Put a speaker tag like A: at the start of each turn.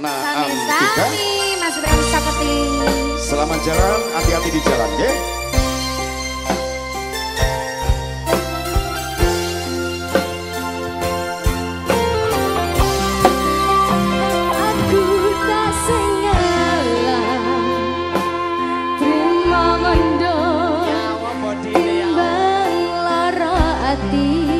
A: Nah, sami-sami
B: Mas Bram Saketi.
A: Selamat jalan, hati-hati di jalan, ya. Terima kasih.